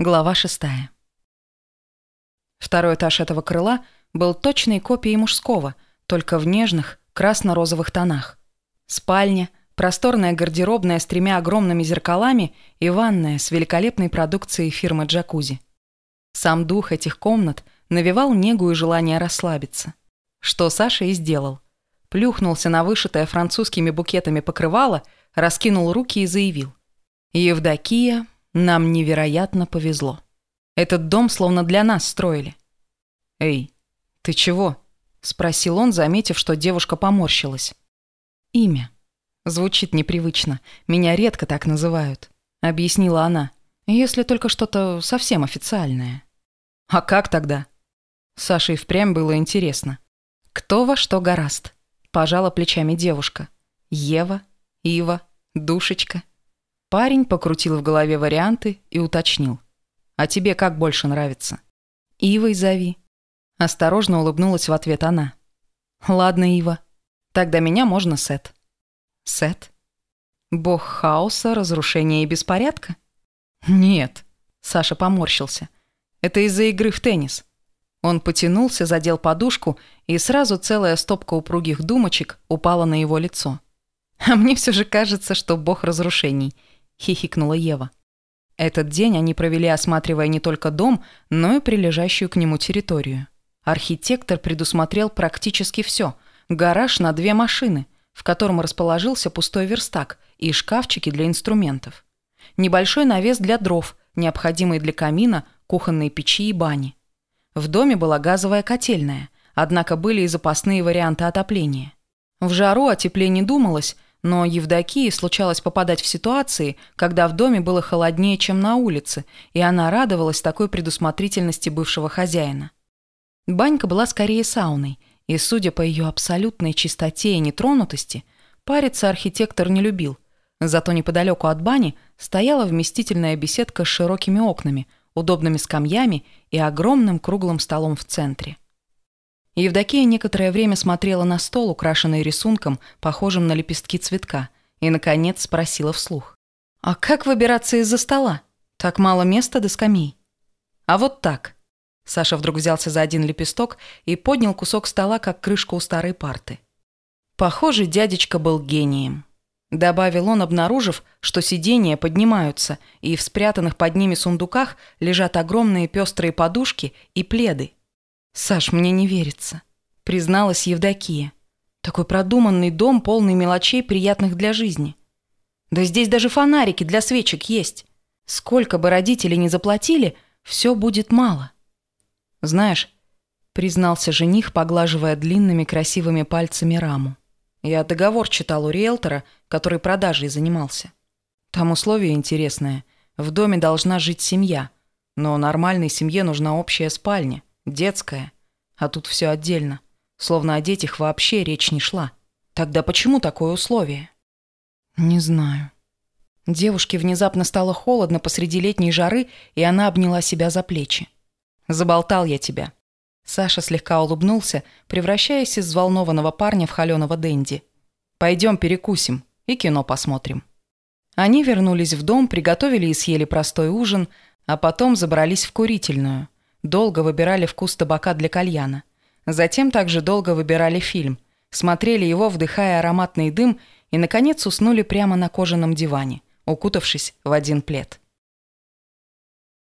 Глава шестая. Второй этаж этого крыла был точной копией мужского, только в нежных красно-розовых тонах. Спальня, просторная гардеробная с тремя огромными зеркалами и ванная с великолепной продукцией фирмы «Джакузи». Сам дух этих комнат навевал негу и желание расслабиться. Что Саша и сделал. Плюхнулся на вышитое французскими букетами покрывало, раскинул руки и заявил. «Евдокия, нам невероятно повезло. Этот дом словно для нас строили. «Эй, ты чего?» — спросил он, заметив, что девушка поморщилась. «Имя. Звучит непривычно. Меня редко так называют», — объяснила она. «Если только что-то совсем официальное». «А как тогда?» Саше и впрямь было интересно. «Кто во что гораст?» — пожала плечами девушка. «Ева, Ива, Душечка». Парень покрутил в голове варианты и уточнил. «А тебе как больше нравится?» «Ивой зови». Осторожно улыбнулась в ответ она. «Ладно, Ива. Тогда меня можно Сет». «Сет? Бог хаоса, разрушения и беспорядка?» «Нет», — Саша поморщился. «Это из-за игры в теннис». Он потянулся, задел подушку, и сразу целая стопка упругих думочек упала на его лицо. «А мне все же кажется, что бог разрушений», хихикнула Ева. Этот день они провели, осматривая не только дом, но и прилежащую к нему территорию. Архитектор предусмотрел практически все. Гараж на две машины, в котором расположился пустой верстак и шкафчики для инструментов. Небольшой навес для дров, необходимый для камина, кухонной печи и бани. В доме была газовая котельная, однако были и запасные варианты отопления. В жару о тепле не думалось, но Евдокии случалось попадать в ситуации, когда в доме было холоднее, чем на улице, и она радовалась такой предусмотрительности бывшего хозяина. Банька была скорее сауной, и, судя по ее абсолютной чистоте и нетронутости, париться архитектор не любил. Зато неподалеку от бани стояла вместительная беседка с широкими окнами, удобными скамьями и огромным круглым столом в центре. Евдокия некоторое время смотрела на стол, украшенный рисунком, похожим на лепестки цветка, и, наконец, спросила вслух. «А как выбираться из-за стола? Так мало места до скамей». «А вот так». Саша вдруг взялся за один лепесток и поднял кусок стола, как крышку у старой парты. Похоже, дядечка был гением. Добавил он, обнаружив, что сиденья поднимаются, и в спрятанных под ними сундуках лежат огромные пестрые подушки и пледы – «Саш, мне не верится», — призналась Евдокия. «Такой продуманный дом, полный мелочей, приятных для жизни. Да здесь даже фонарики для свечек есть. Сколько бы родители ни заплатили, все будет мало». «Знаешь», — признался жених, поглаживая длинными красивыми пальцами раму. «Я договор читал у риэлтора, который продажей занимался. Там условие интересное. В доме должна жить семья, но нормальной семье нужна общая спальня детская, а тут все отдельно, словно о детях вообще речь не шла. Тогда почему такое условие? Не знаю. Девушке внезапно стало холодно посреди летней жары, и она обняла себя за плечи. «Заболтал я тебя». Саша слегка улыбнулся, превращаясь из взволнованного парня в холеного Дэнди. «Пойдем перекусим и кино посмотрим». Они вернулись в дом, приготовили и съели простой ужин, а потом забрались в курительную – Долго выбирали вкус табака для кальяна. Затем также долго выбирали фильм. Смотрели его, вдыхая ароматный дым, и, наконец, уснули прямо на кожаном диване, укутавшись в один плед.